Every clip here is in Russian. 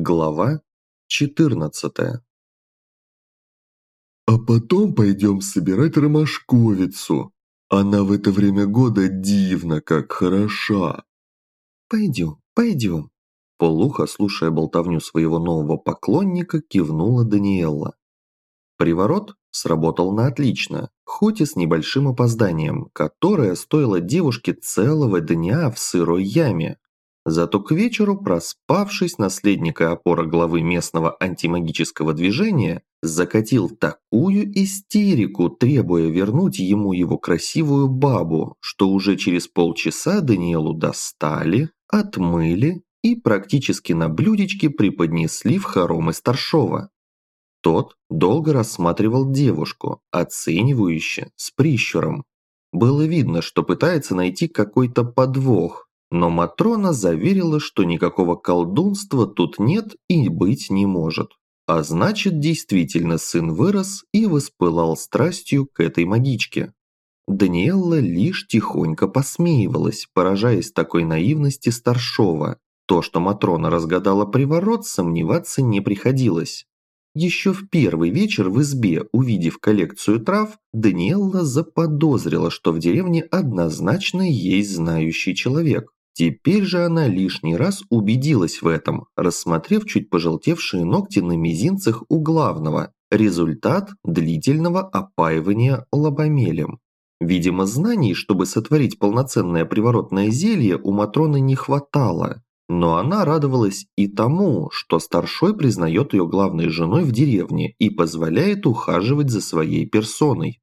Глава 14 «А потом пойдем собирать ромашковицу. Она в это время года дивно как хороша». «Пойдем, пойдем», – полухо, слушая болтовню своего нового поклонника, кивнула Даниэлла. Приворот сработал на отлично, хоть и с небольшим опозданием, которое стоило девушке целого дня в сырой яме. Зато к вечеру, проспавшись, наследник и опора главы местного антимагического движения закатил такую истерику, требуя вернуть ему его красивую бабу, что уже через полчаса Даниэлу достали, отмыли и практически на блюдечке преподнесли в хоромы старшова. Тот долго рассматривал девушку, оценивающе, с прищуром. Было видно, что пытается найти какой-то подвох, но Матрона заверила, что никакого колдунства тут нет и быть не может. А значит, действительно сын вырос и воспылал страстью к этой магичке. Даниэлла лишь тихонько посмеивалась, поражаясь такой наивности старшова. То, что Матрона разгадала приворот, сомневаться не приходилось. Еще в первый вечер в избе, увидев коллекцию трав, Даниэлла заподозрила, что в деревне однозначно есть знающий человек. Теперь же она лишний раз убедилась в этом, рассмотрев чуть пожелтевшие ногти на мизинцах у главного, результат длительного опаивания лобомелем. Видимо, знаний, чтобы сотворить полноценное приворотное зелье, у Матроны не хватало, но она радовалась и тому, что старшой признает ее главной женой в деревне и позволяет ухаживать за своей персоной.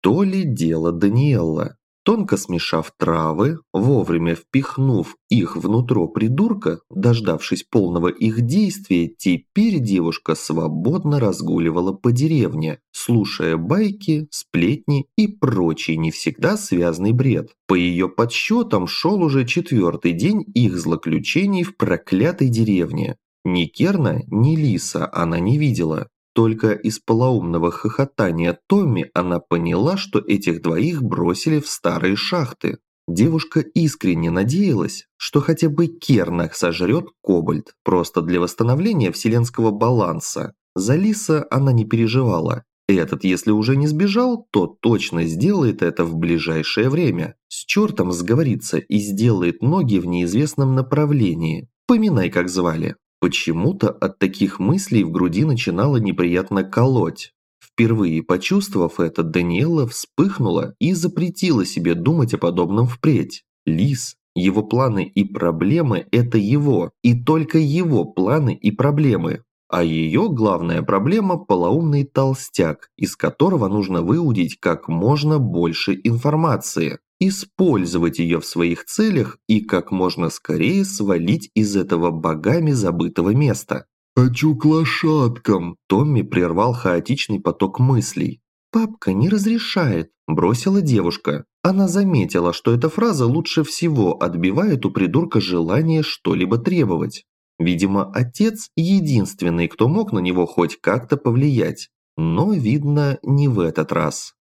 То ли дело Даниэлла. Тонко смешав травы, вовремя впихнув их внутрь придурка, дождавшись полного их действия, теперь девушка свободно разгуливала по деревне, слушая байки, сплетни и прочий не всегда связный бред. По ее подсчетам шел уже четвертый день их злоключений в проклятой деревне. Ни Керна, ни Лиса она не видела, только из полоумного хохотания Томми она поняла, что этих двоих бросили в старые шахты. Девушка искренне надеялась, что хотя бы Кернах сожрет Кобальт, просто для восстановления вселенского баланса. За Лиса она не переживала. Этот, если уже не сбежал, то точно сделает это в ближайшее время. С чертом сговорится и сделает ноги в неизвестном направлении. Поминай, как звали. Почему-то от таких мыслей в груди начинало неприятно колоть. Впервые почувствовав это, Даниэла вспыхнула и запретила себе думать о подобном впредь. Лис, его планы и проблемы – это его, и только его планы и проблемы. А ее главная проблема – полоумный толстяк, из которого нужно выудить как можно больше информации использовать ее в своих целях и как можно скорее свалить из этого богами забытого места. «Хочу к лошадкам!» Томми прервал хаотичный поток мыслей. «Папка не разрешает», – бросила девушка. Она заметила, что эта фраза лучше всего отбивает у придурка желание что-либо требовать. Видимо, отец – единственный, кто мог на него хоть как-то повлиять. Но, видно, не в этот раз.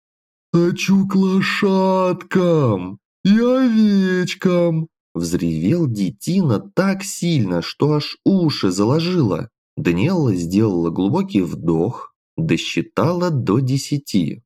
«Хочу к лошадкам и овечкам!» Взревел детина так сильно, что аж уши заложило. Даниэлла сделала глубокий вдох, досчитала до десяти.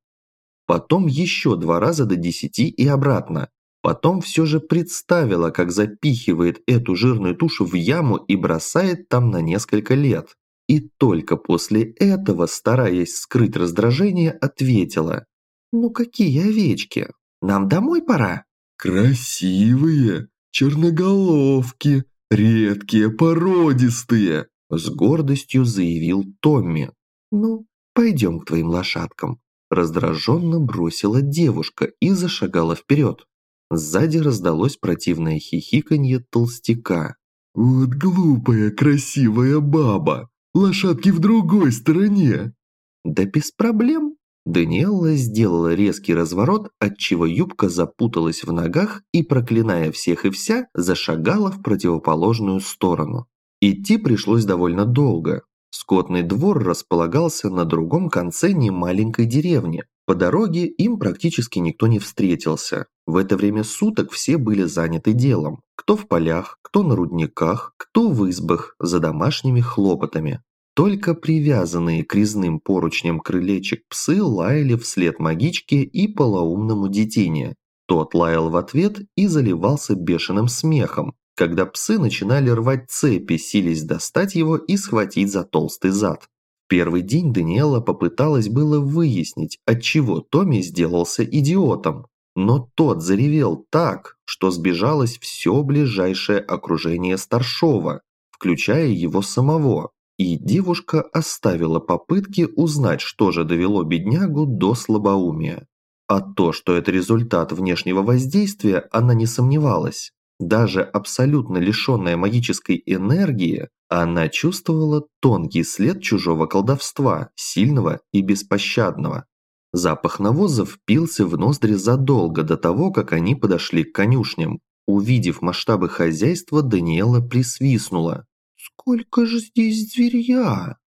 Потом еще два раза до десяти и обратно. Потом все же представила, как запихивает эту жирную тушу в яму и бросает там на несколько лет. И только после этого, стараясь скрыть раздражение, ответила «Ну какие овечки? Нам домой пора?» «Красивые, черноголовки, редкие, породистые!» С гордостью заявил Томми. «Ну, пойдем к твоим лошадкам». Раздраженно бросила девушка и зашагала вперед. Сзади раздалось противное хихиканье толстяка. «Вот глупая красивая баба! Лошадки в другой стороне!» «Да без проблем!» Даниэлла сделала резкий разворот, отчего юбка запуталась в ногах и, проклиная всех и вся, зашагала в противоположную сторону. Идти пришлось довольно долго. Скотный двор располагался на другом конце немаленькой деревни. По дороге им практически никто не встретился. В это время суток все были заняты делом. Кто в полях, кто на рудниках, кто в избах за домашними хлопотами. Только привязанные к резным поручням крылечек псы лаяли вслед магичке и полоумному детине. Тот лаял в ответ и заливался бешеным смехом, когда псы начинали рвать цепи, сились достать его и схватить за толстый зад. Первый день Даниэла попыталась было выяснить, отчего Томми сделался идиотом, но тот заревел так, что сбежалось все ближайшее окружение старшова, включая его самого, и девушка оставила попытки узнать, что же довело беднягу до слабоумия. А то, что это результат внешнего воздействия, она не сомневалась. Даже абсолютно лишенная магической энергии, она чувствовала тонкий след чужого колдовства, сильного и беспощадного. Запах навоза впился в ноздри задолго до того, как они подошли к конюшням. Увидев масштабы хозяйства, Даниэла присвистнула. «Сколько же здесь зверья?»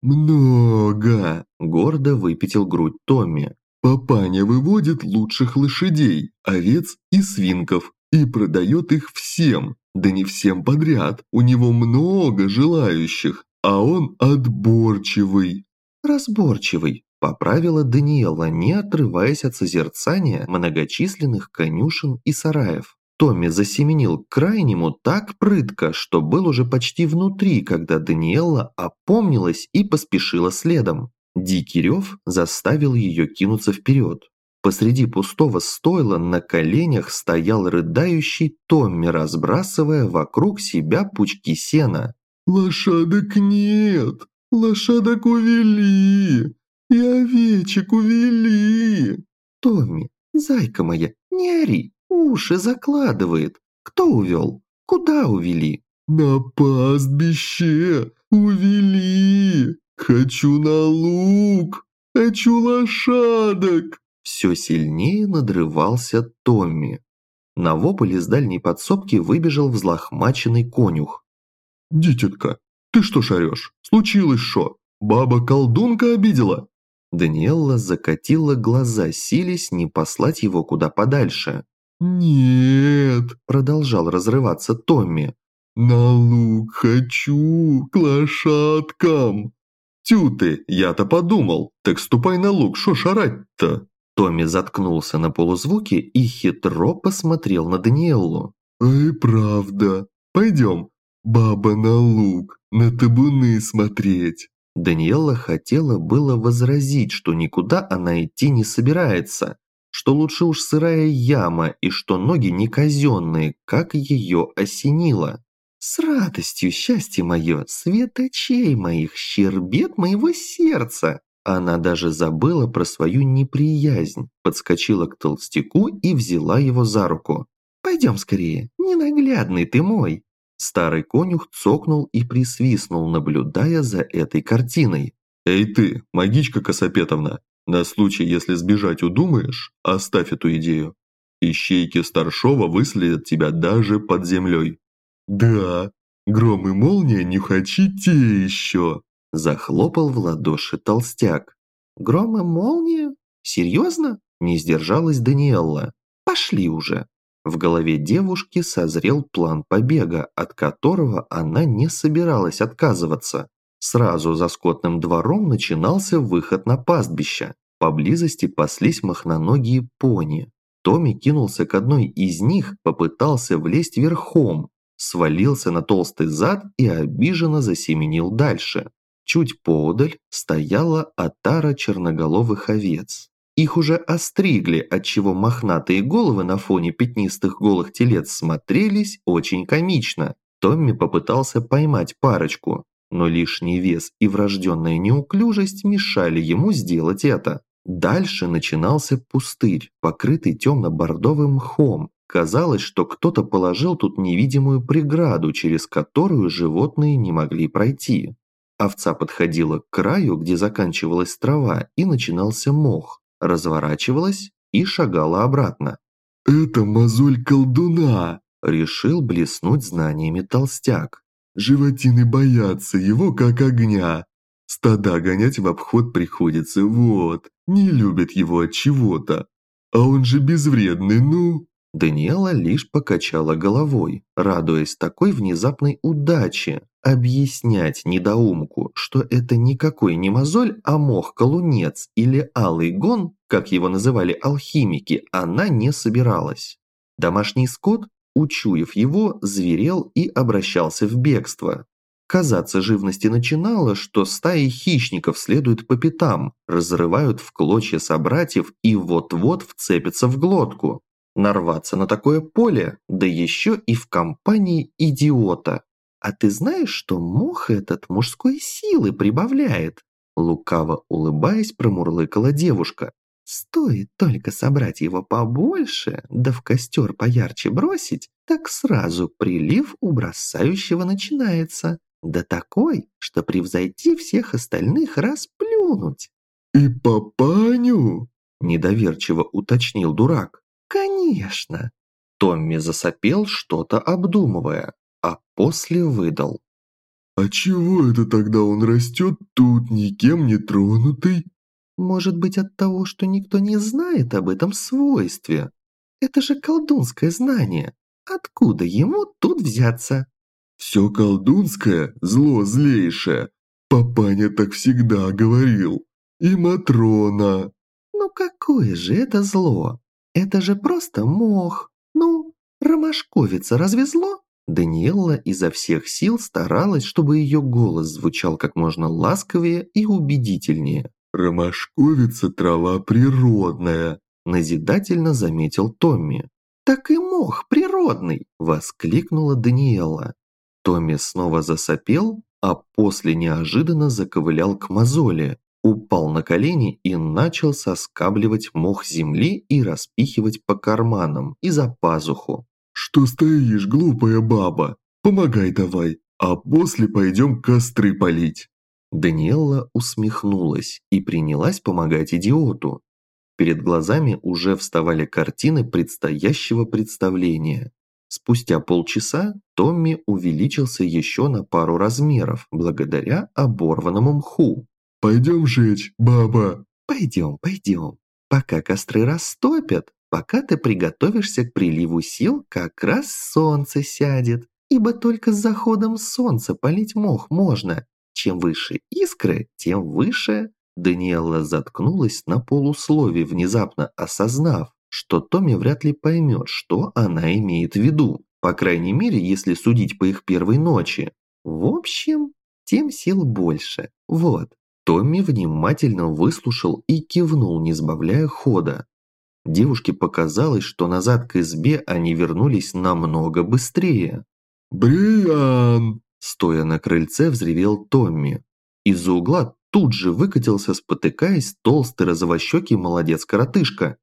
«Много!» – гордо выпятил грудь Томми. «Папаня выводит лучших лошадей, овец и свинков и продает их всем, да не всем подряд. У него много желающих, а он отборчивый». «Разборчивый», – поправила Даниэла, не отрываясь от созерцания многочисленных конюшен и сараев. Томми засеменил к крайнему так прытко, что был уже почти внутри, когда Даниэлла опомнилась и поспешила следом. Дикий рев заставил ее кинуться вперед. Посреди пустого стойла на коленях стоял рыдающий Томми, разбрасывая вокруг себя пучки сена. «Лошадок нет! Лошадок увели! И овечек увели!» «Томми, зайка моя, не ори! Уши закладывает. Кто увел? Куда увели? На пастбище увели. Хочу на луг. Хочу лошадок. Все сильнее надрывался Томми. На вопль из дальней подсобки выбежал взлохмаченный конюх. «Дитятка, ты что шарешь? Случилось что? Баба-колдунка обидела?» Даниэлла закатила глаза, сились не послать его куда подальше. «Нет», – продолжал разрываться Томми. «На луг хочу, к лошадкам». «Тю ты, я-то подумал, так ступай на луг, шо шарать-то?» Томми заткнулся на полузвуке и хитро посмотрел на Даниэллу. «Ай, правда. Пойдем, баба на луг, на табуны смотреть». Даниэлла хотела было возразить, что никуда она идти не собирается, что лучше уж сырая яма и что ноги не казенные, как ее осенило. С радостью, счастье мое, свет очей моих, щербет моего сердца. Она даже забыла про свою неприязнь, подскочила к толстяку и взяла его за руку. «Пойдем скорее, ненаглядный ты мой!» Старый конюх цокнул и присвистнул, наблюдая за этой картиной. «Эй ты, магичка Косопетовна, на случай, если сбежать удумаешь, оставь эту идею. Ищейки Старшова выследят тебя даже под землей. Да, гром и молния нюхачи те еще. Захлопал в ладоши толстяк. Гром и молния? Серьезно? Не сдержалась Даниэлла. Пошли уже. В голове девушки созрел план побега, от которого она не собиралась отказываться. Сразу за скотным двором начинался выход на пастбище. Поблизости паслись махноногие пони. Томми кинулся к одной из них, попытался влезть верхом, свалился на толстый зад и обиженно засеменил дальше. Чуть поодаль стояла отара черноголовых овец. Их уже остригли, отчего мохнатые головы на фоне пятнистых голых телец смотрелись очень комично. Томми попытался поймать парочку, но лишний вес и врожденная неуклюжесть мешали ему сделать это. Дальше начинался пустырь, покрытый темно-бордовым мхом. Казалось, что кто-то положил тут невидимую преграду, через которую животные не могли пройти. Овца подходила к краю, где заканчивалась трава, и начинался мох, разворачивалась и шагала обратно. «Это мозоль колдуна!» – решил блеснуть знаниями толстяк. Животины боятся его как огня. Стада гонять в обход приходится, вот. Не любят его от чего-то. А он же безвредный, ну!» Даниэла лишь покачала головой, радуясь такой внезапной удаче. Объяснять недоумку, что это никакой не мозоль, а мох-колунец или алый гон, как его называли алхимики, она не собиралась. Домашний скот, учуяв его, зверел и обращался в бегство. Казаться живности начинало, что стаи хищников следуют по пятам, разрывают в клочья собратьев и вот-вот вцепятся в глотку. Нарваться на такое поле, да еще и в компании идиота. А ты знаешь, что мох этот мужской силы прибавляет? Лукаво улыбаясь, промурлыкала девушка. Стоит только собрать его побольше, да в костер поярче бросить, так сразу прилив у бросающего начинается. Да такой, что превзойти всех остальных расплюнуть. «И папаню?» – недоверчиво уточнил дурак. «Конечно!» Томми засопел, что-то обдумывая, а после выдал. «А чего это тогда он растет тут, никем не тронутый?» «Может быть от того, что никто не знает об этом свойстве. Это же колдунское знание. Откуда ему тут взяться?» Все колдунское – зло злейшее. Папаня так всегда говорил. И Матрона. Ну какое же это зло? Это же просто мох. Ну, ромашковица разве зло? Даниэлла изо всех сил старалась, чтобы ее голос звучал как можно ласковее и убедительнее. «Ромашковица – трава природная», – назидательно заметил Томми. «Так и мох природный!» – воскликнула Даниэла. Томми снова засопел, а после неожиданно заковылял к мозоли, упал на колени и начал соскабливать мох земли и распихивать по карманам и за пазуху. «Что стоишь, глупая баба? Помогай давай, а после пойдем костры полить». Даниэлла усмехнулась и принялась помогать идиоту. Перед глазами уже вставали картины предстоящего представления. Спустя полчаса Томми увеличился еще на пару размеров, благодаря оборванному мху. «Пойдем жечь, баба!» «Пойдем, пойдем. Пока костры растопят, пока ты приготовишься к приливу сил, как раз солнце сядет, ибо только с заходом солнца полить мох можно. Чем выше искры, тем выше...» Даниэла заткнулась на полуслове, внезапно осознав, что Томми вряд ли поймет, что она имеет в виду. По крайней мере, если судить по их первой ночи. В общем, тем сил больше. Вот. Томми внимательно выслушал и кивнул, не сбавляя хода. Девушке показалось, что назад к избе они вернулись намного быстрее. «Бриан!» Стоя на крыльце, взревел Томми. Из-за угла тут же выкатился, спотыкаясь, толстый розовощекий молодец-коротышка.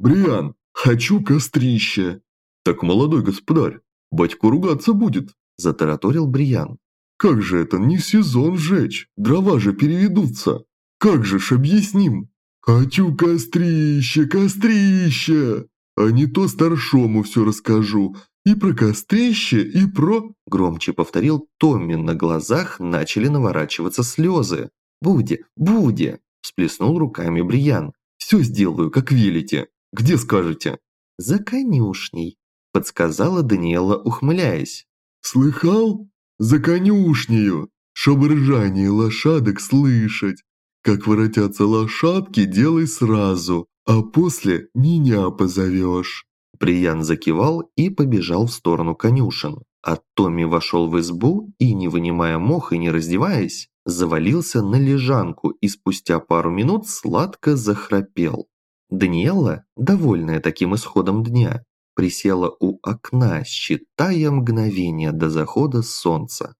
«Бриан, хочу кострище!» «Так, молодой господарь, батьку ругаться будет!» – затараторил Бриан. «Как же это не сезон жечь? Дрова же переведутся! Как же ж объясним? Хочу кострище, кострище! А не то старшому все расскажу. И про кострище, и про...» Громче повторил Томми, на глазах начали наворачиваться слезы. «Буде, буде!» – всплеснул руками Бриян. «Все сделаю, как велите!» Где скажете?» «За конюшней», – подсказала Даниэла, ухмыляясь. «Слыхал? За конюшнею, чтобы ржание лошадок слышать. Как воротятся лошадки, делай сразу, а после меня позовешь». Приян закивал и побежал в сторону конюшен. А Томми вошел в избу и, не вынимая мох и не раздеваясь, завалился на лежанку и спустя пару минут сладко захрапел. Даниэла, довольная таким исходом дня, присела у окна, считая мгновения до захода солнца.